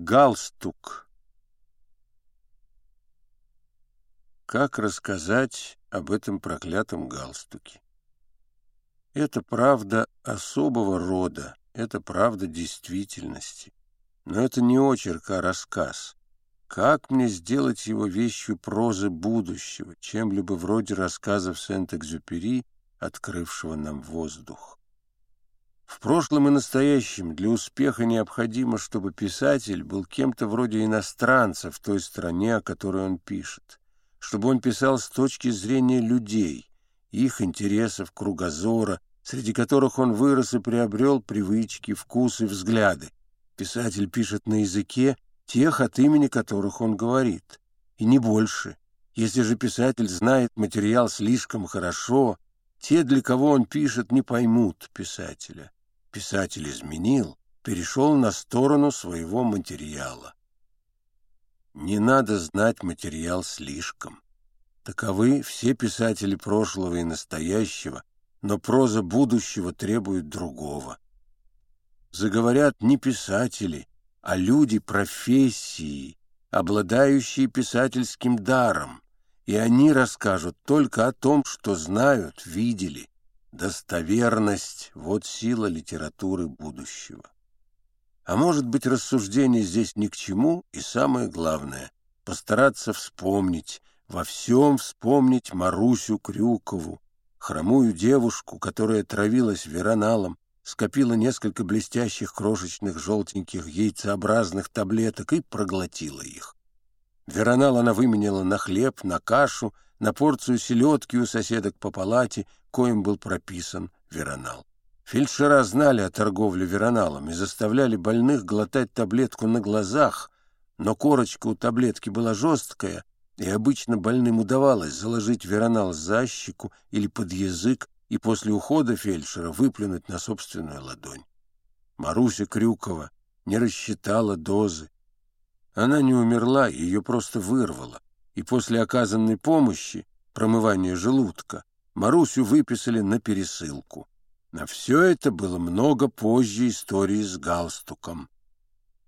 Галстук. Как рассказать об этом проклятом галстуке? Это правда особого рода, это правда действительности. Но это не очерк, а рассказ. Как мне сделать его вещью прозы будущего, чем-либо вроде рассказов Сент-Экзюпери, открывшего нам воздух? В прошлом и настоящем для успеха необходимо, чтобы писатель был кем-то вроде иностранца в той стране, о которой он пишет, чтобы он писал с точки зрения людей, их интересов, кругозора, среди которых он вырос и приобрел привычки, вкусы, взгляды. Писатель пишет на языке тех, от имени которых он говорит, и не больше. Если же писатель знает материал слишком хорошо, те, для кого он пишет, не поймут писателя. Писатель изменил, перешел на сторону своего материала. Не надо знать материал слишком. Таковы все писатели прошлого и настоящего, но проза будущего требует другого. Заговорят не писатели, а люди профессии, обладающие писательским даром, и они расскажут только о том, что знают, видели, Достоверность — вот сила литературы будущего. А может быть, рассуждение здесь ни к чему, и самое главное — постараться вспомнить, во всем вспомнить Марусю Крюкову, хромую девушку, которая травилась вероналом, скопила несколько блестящих крошечных желтеньких яйцеобразных таблеток и проглотила их. Веронал она выменяла на хлеб, на кашу, на порцию селедки у соседок по палате, коим был прописан веронал. Фельдшера знали о торговле вероналом и заставляли больных глотать таблетку на глазах, но корочка у таблетки была жесткая, и обычно больным удавалось заложить веронал за щеку или под язык и после ухода фельдшера выплюнуть на собственную ладонь. Маруся Крюкова не рассчитала дозы. Она не умерла, ее просто вырвало и после оказанной помощи, промывания желудка, Марусю выписали на пересылку. На все это было много позже истории с галстуком.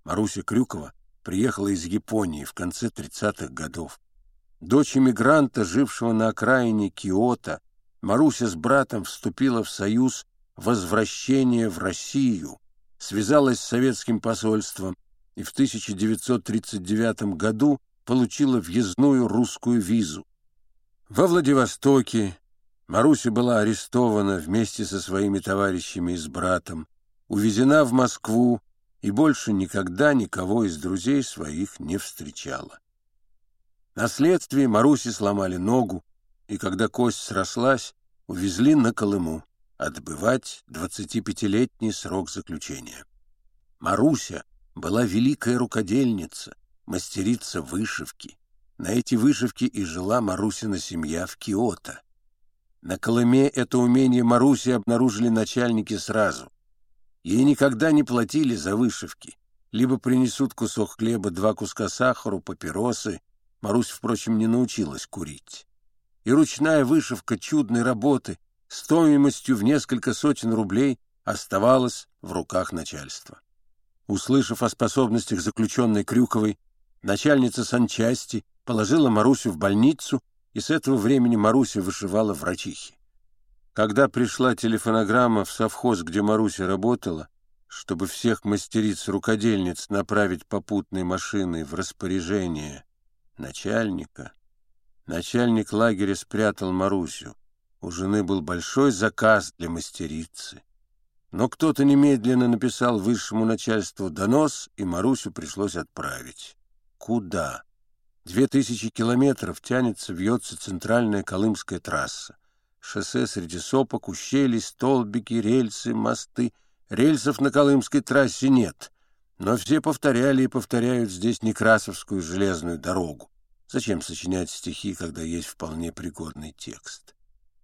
Маруся Крюкова приехала из Японии в конце 30-х годов. Дочь эмигранта, жившего на окраине Киото, Маруся с братом вступила в союз возвращения в Россию, связалась с советским посольством и в 1939 году получила въездную русскую визу. Во Владивостоке Маруся была арестована вместе со своими товарищами и с братом, увезена в Москву и больше никогда никого из друзей своих не встречала. На следствии Марусе сломали ногу, и когда кость срослась, увезли на Колыму отбывать 25-летний срок заключения. Маруся была великая рукодельница, мастерица вышивки. На эти вышивки и жила Марусина семья в Киото. На Колыме это умение Маруси обнаружили начальники сразу. Ей никогда не платили за вышивки. Либо принесут кусок хлеба, два куска сахара, папиросы. Марусь, впрочем, не научилась курить. И ручная вышивка чудной работы стоимостью в несколько сотен рублей оставалась в руках начальства. Услышав о способностях заключенной Крюковой, Начальница санчасти положила Марусю в больницу, и с этого времени Маруся вышивала врачихи. Когда пришла телефонограмма в совхоз, где Маруся работала, чтобы всех мастериц-рукодельниц направить попутной машиной в распоряжение начальника, начальник лагеря спрятал Марусю. У жены был большой заказ для мастерицы. Но кто-то немедленно написал высшему начальству донос, и Марусю пришлось отправить. Куда? Две тысячи километров тянется, вьется центральная Колымская трасса. Шоссе среди сопок, ущелий, столбики, рельсы, мосты. Рельсов на Колымской трассе нет, но все повторяли и повторяют здесь Некрасовскую железную дорогу. Зачем сочинять стихи, когда есть вполне пригодный текст?